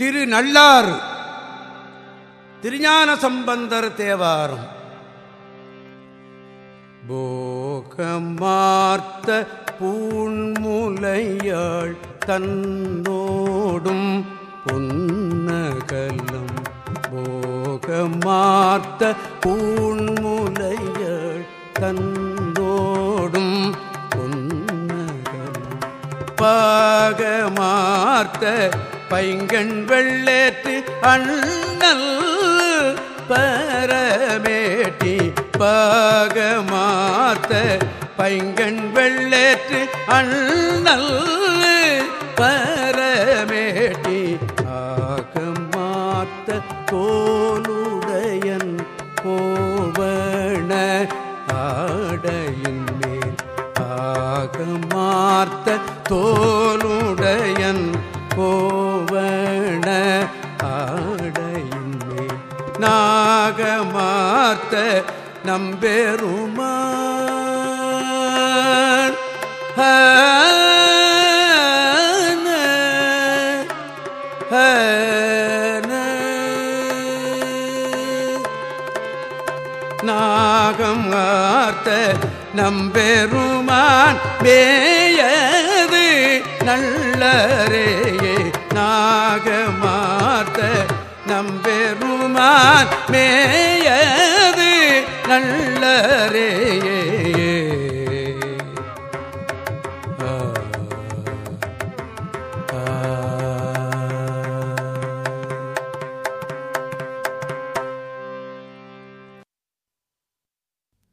திரு நல்லாறு திருஞான சம்பந்தர் தேவாரம். போகமார்த்த பூண்முலையாள் தன்னோடும் பொன்னகலம். போகமார்த்த பூண்முலையாள் தன்னோடும் பொன்னகலம். பாகமார்த்த பைங்கண் வெள்ளேற்று அண்ணல் பரமேட்டி பாகமாத்த பைங்கண் வெள்ளேற்று அண்ணல் பரமேட்டி ஆகமாத்த கோலுடையன் கோவண ஆடையின் மேல் ஆகமாத்த தோலுடையன் நாகமார்த்த நம்பெருமான். நாகம் ஆர்த்த நம்பெருமான் மேயது நல்லரேயே நாகமார்த்த நம்பெருமான் மேயது நல்லரே.